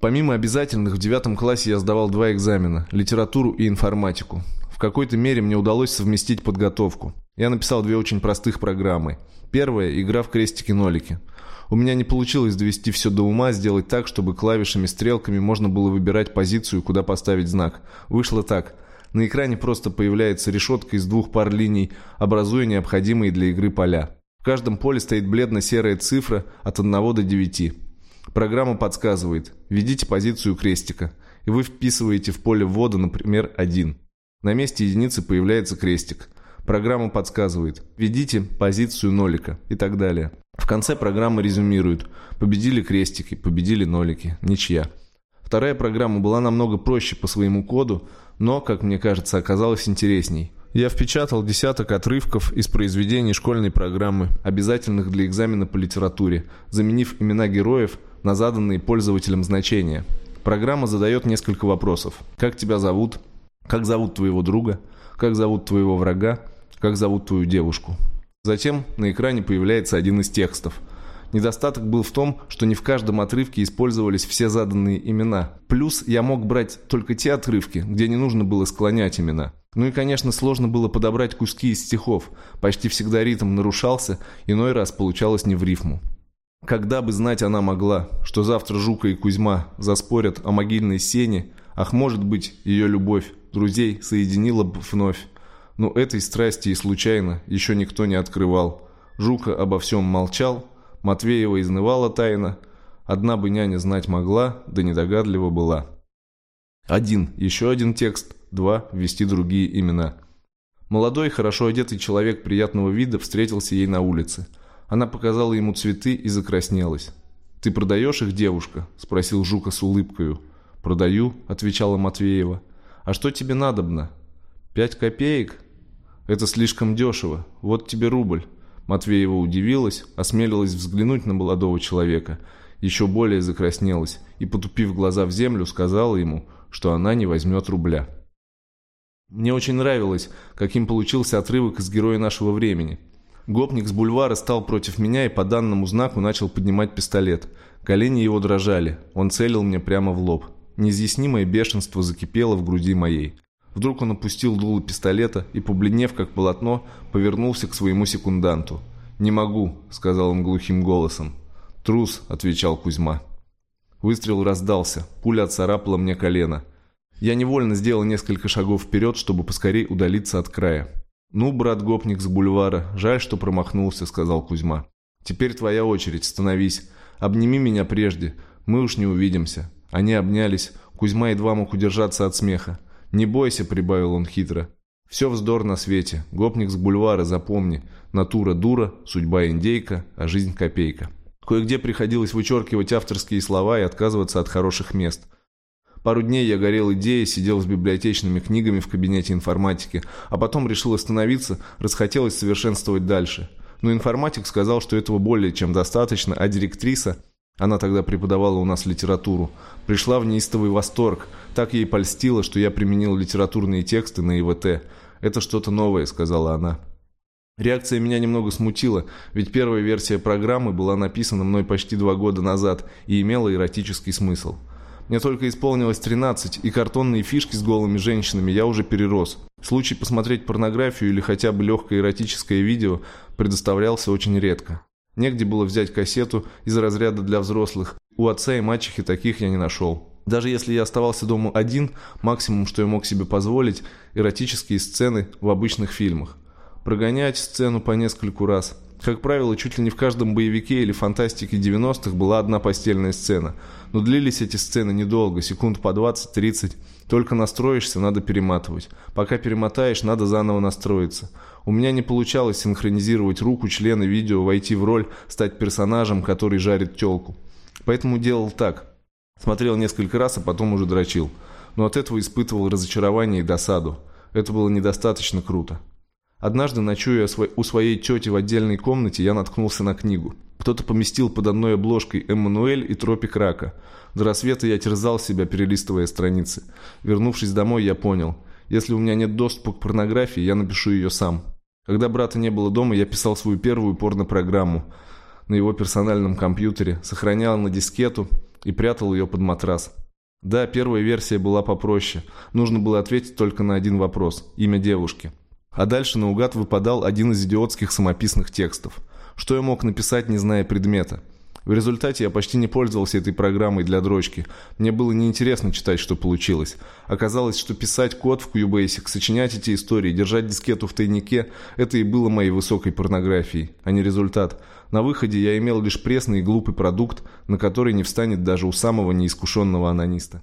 Помимо обязательных, в девятом классе я сдавал два экзамена – литературу и информатику. В какой-то мере мне удалось совместить подготовку. Я написал две очень простых программы. Первая – игра в крестики-нолики. У меня не получилось довести все до ума, сделать так, чтобы клавишами-стрелками можно было выбирать позицию, куда поставить знак. Вышло так. На экране просто появляется решетка из двух пар линий, образуя необходимые для игры поля. В каждом поле стоит бледно-серая цифра от 1 до 9. Программа подсказывает «Введите позицию крестика», и вы вписываете в поле ввода, например, 1. На месте единицы появляется крестик. Программа подсказывает «Введите позицию нолика» и так далее. В конце программы резюмируют «Победили крестики, победили нолики, ничья». Вторая программа была намного проще по своему коду, но, как мне кажется, оказалась интересней. Я впечатал десяток отрывков из произведений школьной программы, обязательных для экзамена по литературе, заменив имена героев – на заданные пользователям значения. Программа задает несколько вопросов. Как тебя зовут? Как зовут твоего друга? Как зовут твоего врага? Как зовут твою девушку? Затем на экране появляется один из текстов. Недостаток был в том, что не в каждом отрывке использовались все заданные имена. Плюс я мог брать только те отрывки, где не нужно было склонять имена. Ну и, конечно, сложно было подобрать куски из стихов. Почти всегда ритм нарушался, иной раз получалось не в рифму. Когда бы знать она могла, что завтра Жука и Кузьма заспорят о могильной сене, ах, может быть, ее любовь друзей соединила бы вновь. Но этой страсти и случайно еще никто не открывал. Жука обо всем молчал, Матвеева изнывала тайна, одна бы няня знать могла, да недогадлива была. Один, еще один текст, два, ввести другие имена. Молодой, хорошо одетый человек приятного вида встретился ей на улице – она показала ему цветы и закраснелась. «Ты продаешь их, девушка?» – спросил Жука с улыбкою. «Продаю», – отвечала Матвеева. «А что тебе надобно?» «Пять копеек?» «Это слишком дешево. Вот тебе рубль». Матвеева удивилась, осмелилась взглянуть на молодого человека, еще более закраснелась и, потупив глаза в землю, сказала ему, что она не возьмет рубля. Мне очень нравилось, каким получился отрывок из «Героя нашего времени». Гопник с бульвара стал против меня и по данному знаку начал поднимать пистолет. Колени его дрожали. Он целил мне прямо в лоб. Неизъяснимое бешенство закипело в груди моей. Вдруг он опустил дуло пистолета и, побледнев как полотно, повернулся к своему секунданту. «Не могу», — сказал он глухим голосом. «Трус», — отвечал Кузьма. Выстрел раздался, пуля отцарапала мне колено. Я невольно сделал несколько шагов вперед, чтобы поскорее удалиться от края. «Ну, брат-гопник с бульвара, жаль, что промахнулся», — сказал Кузьма. «Теперь твоя очередь, становись. Обними меня прежде, мы уж не увидимся». Они обнялись, Кузьма едва мог удержаться от смеха. «Не бойся», — прибавил он хитро. «Все вздор на свете. Гопник с бульвара, запомни. Натура дура, судьба индейка, а жизнь копейка». Кое-где приходилось вычеркивать авторские слова и отказываться от хороших мест — Пару дней я горел идеей, сидел с библиотечными книгами в кабинете информатики, а потом решил остановиться, расхотелось совершенствовать дальше. Но информатик сказал, что этого более чем достаточно, а директриса, она тогда преподавала у нас литературу, пришла в неистовый восторг. Так ей польстило, что я применил литературные тексты на ИВТ. «Это что-то новое», — сказала она. Реакция меня немного смутила, ведь первая версия программы была написана мной почти два года назад и имела эротический смысл. Мне только исполнилось 13, и картонные фишки с голыми женщинами я уже перерос. Случай посмотреть порнографию или хотя бы легкое эротическое видео предоставлялся очень редко. Негде было взять кассету из разряда для взрослых. У отца и мачехи таких я не нашел. Даже если я оставался дома один, максимум, что я мог себе позволить, эротические сцены в обычных фильмах. Прогонять сцену по нескольку раз – как правило, чуть ли не в каждом боевике или фантастике 90-х была одна постельная сцена. Но длились эти сцены недолго, секунд по 20-30. Только настроишься, надо перематывать. Пока перемотаешь, надо заново настроиться. У меня не получалось синхронизировать руку, члены видео, войти в роль, стать персонажем, который жарит телку. Поэтому делал так. Смотрел несколько раз, а потом уже дрочил. Но от этого испытывал разочарование и досаду. Это было недостаточно круто. Однажды, ночуя у своей тети в отдельной комнате, я наткнулся на книгу. Кто-то поместил под одной обложкой «Эммануэль» и «Тропик рака». До рассвета я терзал себя, перелистывая страницы. Вернувшись домой, я понял. Если у меня нет доступа к порнографии, я напишу ее сам. Когда брата не было дома, я писал свою первую порнопрограмму на его персональном компьютере, сохранял на дискету, и прятал ее под матрас. Да, первая версия была попроще. Нужно было ответить только на один вопрос – имя девушки. А дальше наугад выпадал один из идиотских самописных текстов. Что я мог написать, не зная предмета? В результате я почти не пользовался этой программой для дрочки. Мне было неинтересно читать, что получилось. Оказалось, что писать код в QBasic, сочинять эти истории, держать дискету в тайнике – это и было моей высокой порнографией, а не результат. На выходе я имел лишь пресный и глупый продукт, на который не встанет даже у самого неискушенного анониста.